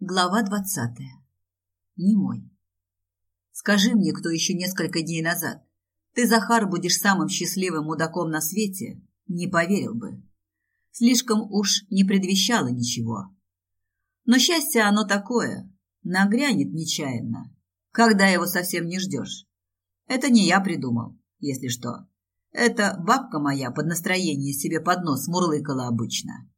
Глава двадцатая. Немой. Скажи мне, кто еще несколько дней назад, ты, Захар, будешь самым счастливым мудаком на свете, не поверил бы. Слишком уж не предвещало ничего. Но счастье оно такое, нагрянет нечаянно, когда его совсем не ждешь. Это не я придумал, если что. Это бабка моя под настроение себе под нос мурлыкала обычно.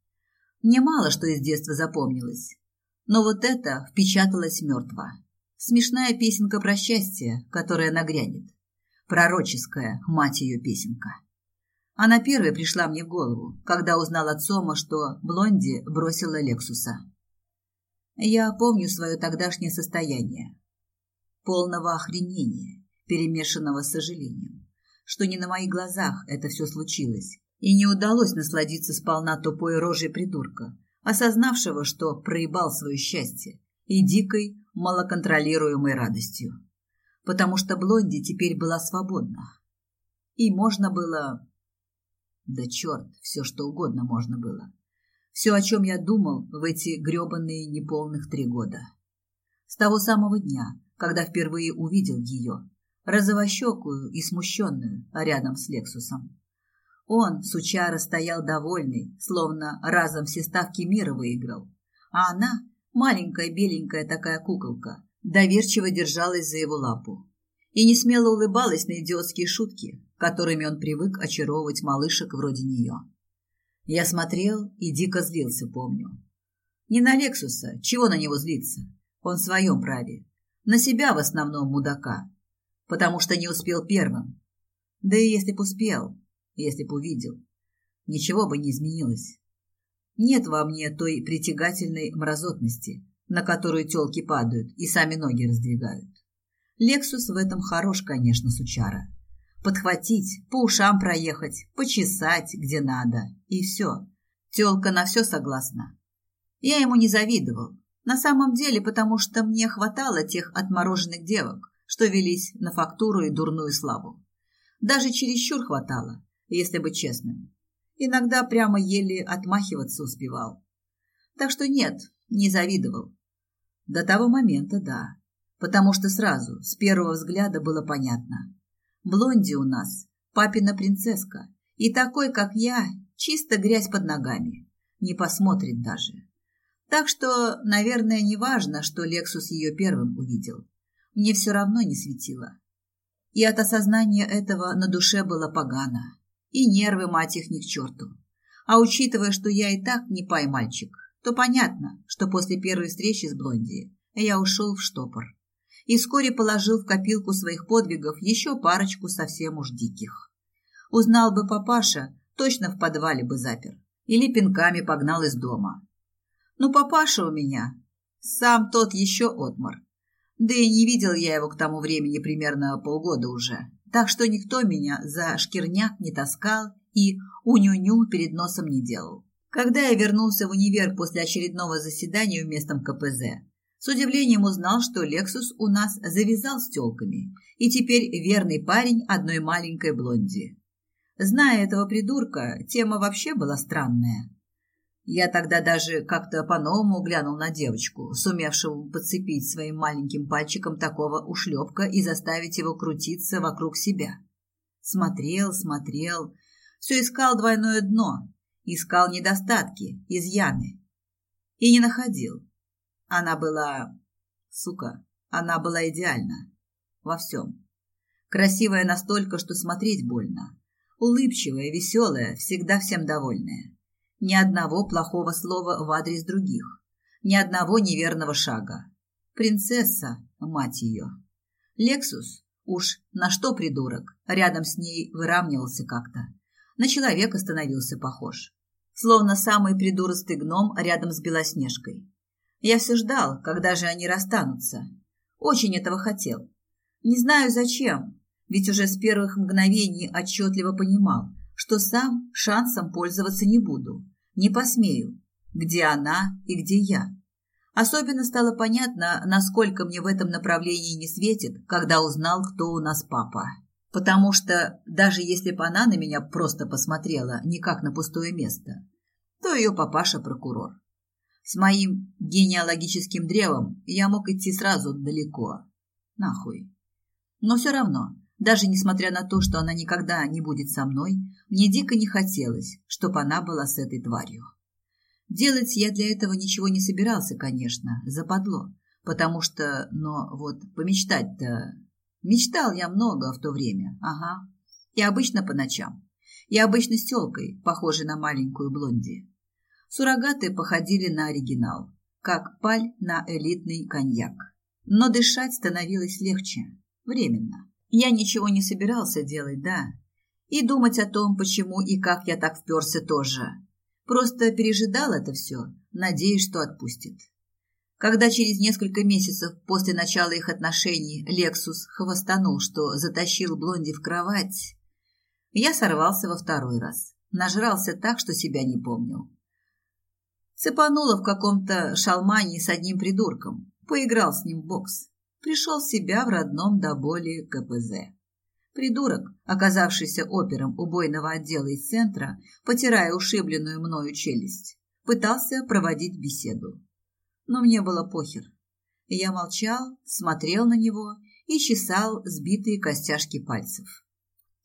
Мне мало что из детства запомнилось но вот это впечаталось мертво. Смешная песенка про счастье, которая нагрянет. Пророческая, мать ее, песенка. Она первой пришла мне в голову, когда узнал от Сома, что Блонди бросила Лексуса. Я помню свое тогдашнее состояние. Полного охренения, перемешанного с сожалением, что не на моих глазах это все случилось, и не удалось насладиться сполна тупой рожей придурка, осознавшего, что проебал свое счастье, и дикой, малоконтролируемой радостью. Потому что Блонди теперь была свободна. И можно было... Да черт, все что угодно можно было. Все, о чем я думал в эти гребаные неполных три года. С того самого дня, когда впервые увидел ее, розовощекую и смущенную, рядом с Лексусом. Он, сучара, стоял довольный, словно разом все ставки мира выиграл. А она, маленькая беленькая такая куколка, доверчиво держалась за его лапу и не смело улыбалась на идиотские шутки, которыми он привык очаровывать малышек вроде нее. Я смотрел и дико злился, помню. Не на Лексуса, чего на него злиться? Он в своем праве. На себя в основном мудака, потому что не успел первым. Да и если б успел, если б увидел. Ничего бы не изменилось. Нет во мне той притягательной мразотности, на которую тёлки падают и сами ноги раздвигают. Лексус в этом хорош, конечно, сучара. Подхватить, по ушам проехать, почесать, где надо, и все. Тёлка на все согласна. Я ему не завидовал. На самом деле, потому что мне хватало тех отмороженных девок, что велись на фактуру и дурную славу. Даже чересчур хватало если быть честным. Иногда прямо еле отмахиваться успевал. Так что нет, не завидовал. До того момента да, потому что сразу, с первого взгляда было понятно. Блонди у нас, папина принцесска, и такой, как я, чисто грязь под ногами, не посмотрит даже. Так что, наверное, не важно, что Лексус ее первым увидел. Мне все равно не светило. И от осознания этого на душе было погано. И нервы, мать их, ни к черту. А учитывая, что я и так не пай-мальчик, то понятно, что после первой встречи с Блонди я ушел в штопор. И вскоре положил в копилку своих подвигов еще парочку совсем уж диких. Узнал бы папаша, точно в подвале бы запер. Или пинками погнал из дома. Ну, папаша у меня, сам тот еще отмор. Да и не видел я его к тому времени примерно полгода уже так что никто меня за шкирняк не таскал и уню-ню перед носом не делал. Когда я вернулся в универ после очередного заседания в местном КПЗ, с удивлением узнал, что Лексус у нас завязал с тёлками и теперь верный парень одной маленькой блонди. Зная этого придурка, тема вообще была странная. Я тогда даже как-то по-новому глянул на девочку, сумевшую подцепить своим маленьким пальчиком такого ушлепка и заставить его крутиться вокруг себя. Смотрел, смотрел, все искал двойное дно, искал недостатки, изъяны. И не находил. Она была... Сука, она была идеальна. Во всем. Красивая настолько, что смотреть больно. Улыбчивая, веселая, всегда всем довольная. Ни одного плохого слова в адрес других. Ни одного неверного шага. Принцесса, мать ее. Лексус, уж на что придурок, рядом с ней выравнивался как-то. На человека становился похож. Словно самый придуростый гном рядом с Белоснежкой. Я все ждал, когда же они расстанутся. Очень этого хотел. Не знаю зачем, ведь уже с первых мгновений отчетливо понимал, что сам шансом пользоваться не буду. Не посмею. Где она и где я? Особенно стало понятно, насколько мне в этом направлении не светит, когда узнал, кто у нас папа. Потому что даже если бы она на меня просто посмотрела, не как на пустое место, то ее папаша прокурор. С моим генеалогическим древом я мог идти сразу далеко. Нахуй. Но все равно, даже несмотря на то, что она никогда не будет со мной, мне дико не хотелось, чтобы она была с этой тварью. Делать я для этого ничего не собирался, конечно, западло, потому что, но вот помечтать-то... Мечтал я много в то время, ага, и обычно по ночам. И обычно с тёлкой, похожей на маленькую блонди. Суррогаты походили на оригинал, как паль на элитный коньяк. Но дышать становилось легче, временно. Я ничего не собирался делать, да. И думать о том, почему и как я так вперся тоже. Просто пережидал это все, надеясь, что отпустит. Когда через несколько месяцев после начала их отношений Лексус хвостанул, что затащил Блонди в кровать, я сорвался во второй раз. Нажрался так, что себя не помнил. Цепанула в каком-то шалмане с одним придурком. Поиграл с ним в бокс. Пришел в себя в родном до боли КПЗ. Придурок, оказавшийся опером убойного отдела из центра, потирая ушибленную мною челюсть, пытался проводить беседу. Но мне было похер. Я молчал, смотрел на него и чесал сбитые костяшки пальцев.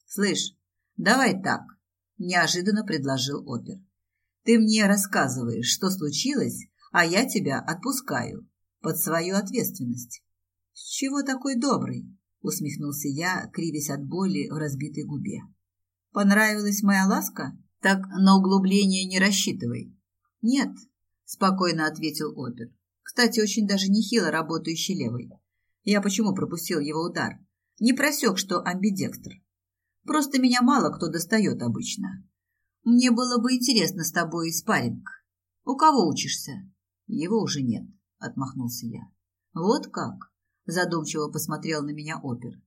«Слышь, давай так», – неожиданно предложил опер. Ты мне рассказываешь, что случилось, а я тебя отпускаю под свою ответственность. С чего такой добрый? усмехнулся я, кривясь от боли в разбитой губе. Понравилась моя ласка? Так на углубление не рассчитывай. Нет, спокойно ответил опер. Кстати, очень даже нехило работающий левый. Я почему пропустил его удар? Не просек, что амбидектр. Просто меня мало кто достает обычно. Мне было бы интересно с тобой спарринг. У кого учишься? Его уже нет, отмахнулся я. Вот как? Задумчиво посмотрел на меня опер.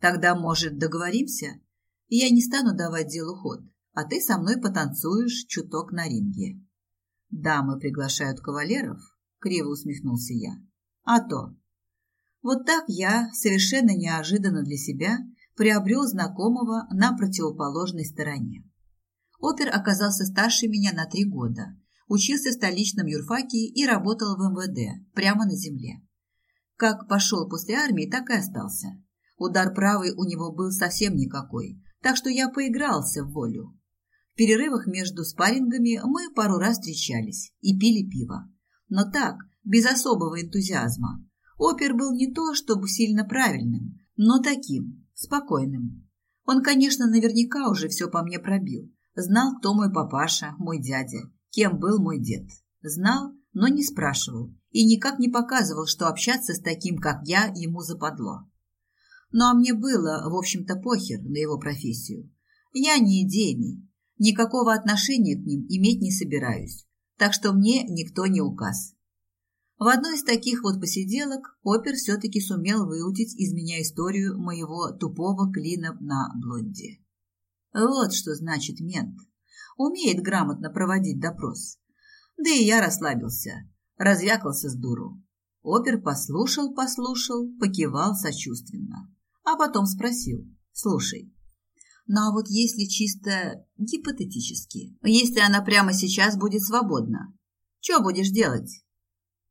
Тогда, может, договоримся? Я не стану давать делу ход, а ты со мной потанцуешь чуток на ринге. Дамы приглашают кавалеров? Криво усмехнулся я. А то. Вот так я, совершенно неожиданно для себя, приобрел знакомого на противоположной стороне. Опер оказался старше меня на три года, учился в столичном юрфаке и работал в МВД, прямо на земле. Как пошел после армии, так и остался. Удар правый у него был совсем никакой, так что я поигрался в волю. В перерывах между спаррингами мы пару раз встречались и пили пиво. Но так, без особого энтузиазма. Опер был не то, чтобы сильно правильным, но таким, спокойным. Он, конечно, наверняка уже все по мне пробил, Знал, кто мой папаша, мой дядя, кем был мой дед. Знал, но не спрашивал и никак не показывал, что общаться с таким, как я, ему западло. Ну а мне было, в общем-то, похер на его профессию. Я не идейный, никакого отношения к ним иметь не собираюсь, так что мне никто не указ. В одной из таких вот посиделок опер все-таки сумел выудить из меня историю моего тупого клина на блонде. Вот что значит мент. Умеет грамотно проводить допрос. Да и я расслабился, развякался с дуру. Опер послушал, послушал, покивал сочувственно. А потом спросил. «Слушай, ну а вот если чисто гипотетически, если она прямо сейчас будет свободна, что будешь делать?»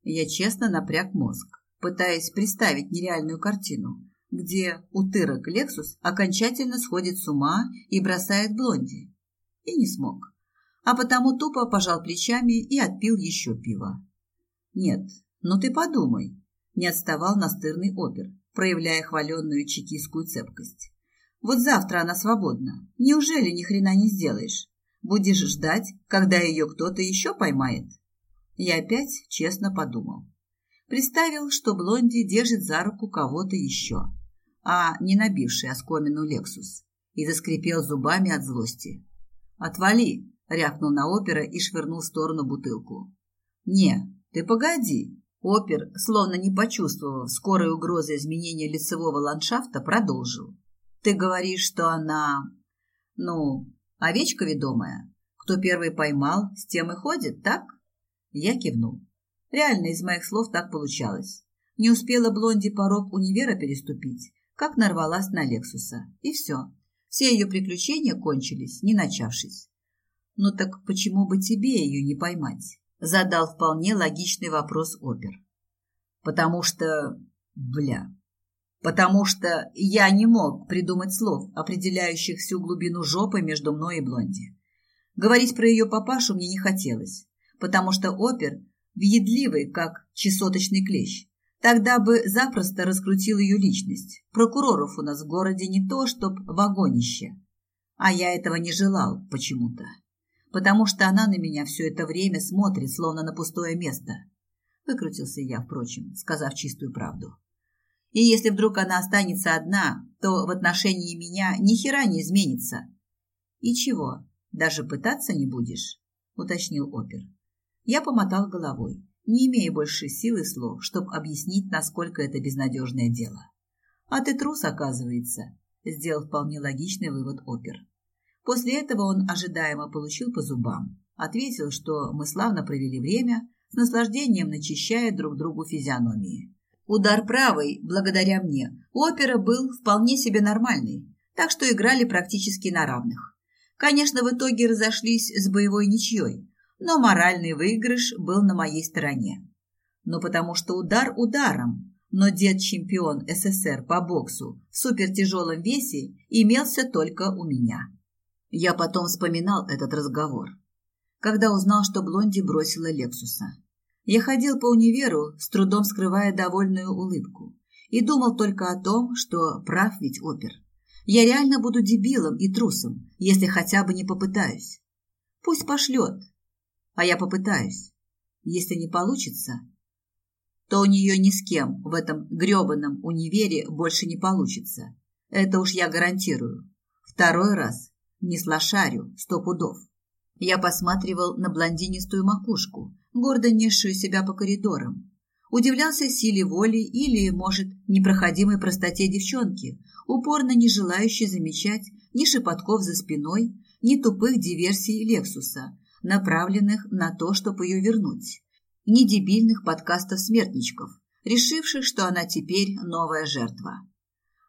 Я честно напряг мозг, пытаясь представить нереальную картину, где утырок Лексус окончательно сходит с ума и бросает блонди. И не смог. А потому тупо пожал плечами и отпил еще пиво. Нет, ну ты подумай, не отставал настырный опер, проявляя хваленную чекистскую цепкость. Вот завтра она свободна. Неужели ни хрена не сделаешь? Будешь ждать, когда ее кто-то еще поймает? Я опять честно подумал. Представил, что Блонди держит за руку кого-то еще а не набивший оскомину Лексус, и заскрипел зубами от злости. «Отвали!» — рявкнул на опера и швырнул в сторону бутылку. «Не, ты погоди!» Опер, словно не почувствовав скорой угрозы изменения лицевого ландшафта, продолжил. «Ты говоришь, что она... ну, овечка ведомая? Кто первый поймал, с тем и ходит, так?» Я кивнул. Реально из моих слов так получалось. Не успела Блонди порог универа переступить, как нарвалась на Лексуса. И все. Все ее приключения кончились, не начавшись. Ну так почему бы тебе ее не поймать? Задал вполне логичный вопрос опер. Потому что... Бля. Потому что я не мог придумать слов, определяющих всю глубину жопы между мной и Блонди. Говорить про ее папашу мне не хотелось, потому что опер въедливый, как чесоточный клещ. Тогда бы запросто раскрутил ее личность. Прокуроров у нас в городе не то, чтоб вагонище. А я этого не желал почему-то. Потому что она на меня все это время смотрит, словно на пустое место. Выкрутился я, впрочем, сказав чистую правду. И если вдруг она останется одна, то в отношении меня ни хера не изменится. И чего, даже пытаться не будешь? Уточнил опер. Я помотал головой не имея больше силы слов, чтобы объяснить, насколько это безнадежное дело. «А ты трус, оказывается», – сделал вполне логичный вывод опер. После этого он ожидаемо получил по зубам, ответил, что мы славно провели время, с наслаждением начищая друг другу физиономии. Удар правой, благодаря мне, опера был вполне себе нормальный, так что играли практически на равных. Конечно, в итоге разошлись с боевой ничьей, но моральный выигрыш был на моей стороне. Ну, потому что удар ударом, но дед-чемпион СССР по боксу в супертяжелом весе имелся только у меня. Я потом вспоминал этот разговор, когда узнал, что Блонди бросила Лексуса. Я ходил по универу, с трудом скрывая довольную улыбку, и думал только о том, что прав ведь опер. Я реально буду дебилом и трусом, если хотя бы не попытаюсь. Пусть пошлет, а я попытаюсь. Если не получится, то у нее ни с кем в этом грёбаном универе больше не получится. Это уж я гарантирую. Второй раз не слошарю сто пудов. Я посматривал на блондинистую макушку, гордо несшую себя по коридорам. Удивлялся силе воли или, может, непроходимой простоте девчонки, упорно не желающей замечать ни шепотков за спиной, ни тупых диверсий Лексуса, направленных на то, чтобы ее вернуть. Ни дебильных подкастов смертничков, решивших, что она теперь новая жертва.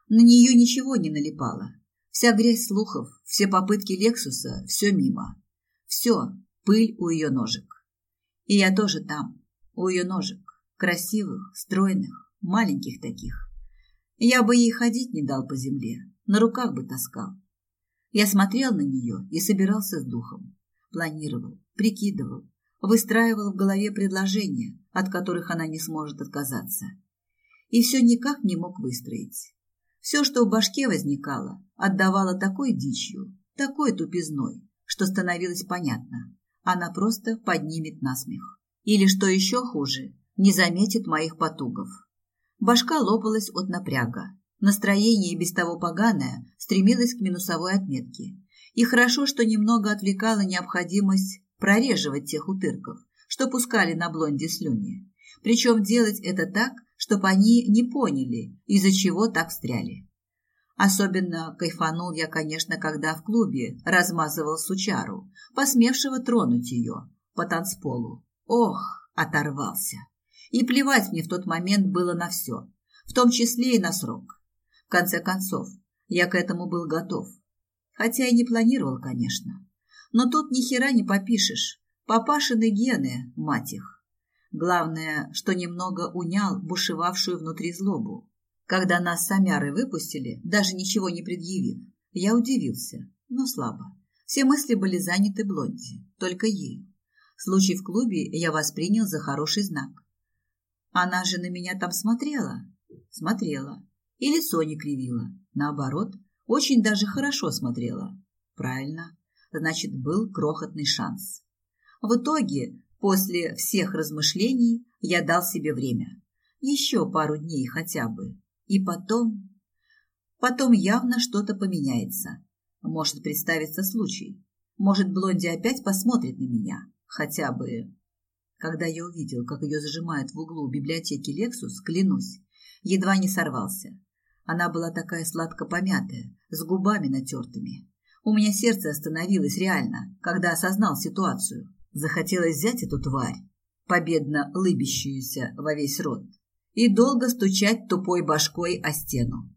На нее ничего не налипало. Вся грязь слухов, все попытки Лексуса, все мимо. Все, пыль у ее ножек. И я тоже там, у ее ножек, красивых, стройных, маленьких таких. Я бы ей ходить не дал по земле, на руках бы таскал. Я смотрел на нее и собирался с духом. Планировал, прикидывал, выстраивал в голове предложения, от которых она не сможет отказаться. И все никак не мог выстроить. Все, что в башке возникало, отдавало такой дичью, такой тупизной, что становилось понятно. Она просто поднимет насмех. Или, что еще хуже, не заметит моих потугов. Башка лопалась от напряга. Настроение, без того поганое, стремилось к минусовой отметке. И хорошо, что немного отвлекала необходимость прореживать тех утырков, что пускали на блонде слюни. Причем делать это так, чтобы они не поняли, из-за чего так встряли. Особенно кайфанул я, конечно, когда в клубе размазывал сучару, посмевшего тронуть ее по танцполу. Ох, оторвался. И плевать мне в тот момент было на все, в том числе и на срок. В конце концов, я к этому был готов. Хотя и не планировал, конечно. Но тут ни хера не попишешь. Папашины гены, мать их. Главное, что немного унял бушевавшую внутри злобу. Когда нас с Амярой выпустили, даже ничего не предъявив, я удивился, но слабо. Все мысли были заняты Блонди, только ею. Случай в клубе я воспринял за хороший знак. Она же на меня там смотрела? Смотрела. И лицо не кривила. Наоборот, очень даже хорошо смотрела. Правильно. Значит, был крохотный шанс. В итоге, после всех размышлений, я дал себе время. Еще пару дней хотя бы. И потом... Потом явно что-то поменяется. Может представиться случай. Может, Блонди опять посмотрит на меня. Хотя бы... Когда я увидел, как ее зажимают в углу библиотеки Лексус, клянусь, едва не сорвался. Она была такая сладко помятая, с губами натертыми. У меня сердце остановилось реально, когда осознал ситуацию. Захотелось взять эту тварь, победно лыбящуюся во весь рот, и долго стучать тупой башкой о стену.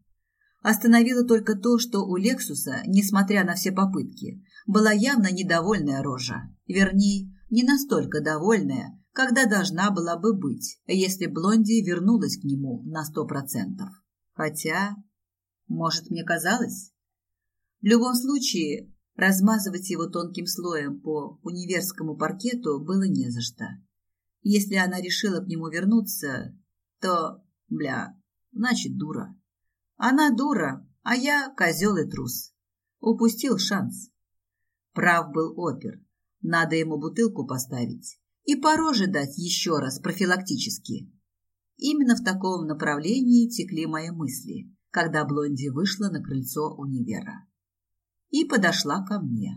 Остановило только то, что у Лексуса, несмотря на все попытки, была явно недовольная рожа. Вернее, не настолько довольная, когда должна была бы быть, если Блонди вернулась к нему на сто процентов. Хотя, может, мне казалось? В любом случае, размазывать его тонким слоем по универскому паркету было не за что. Если она решила к нему вернуться, то, бля, значит, дура. Она дура, а я козел и трус. Упустил шанс. Прав был опер. Надо ему бутылку поставить и по роже дать еще раз профилактически. Именно в таком направлении текли мои мысли, когда Блонди вышла на крыльцо универа и подошла ко мне.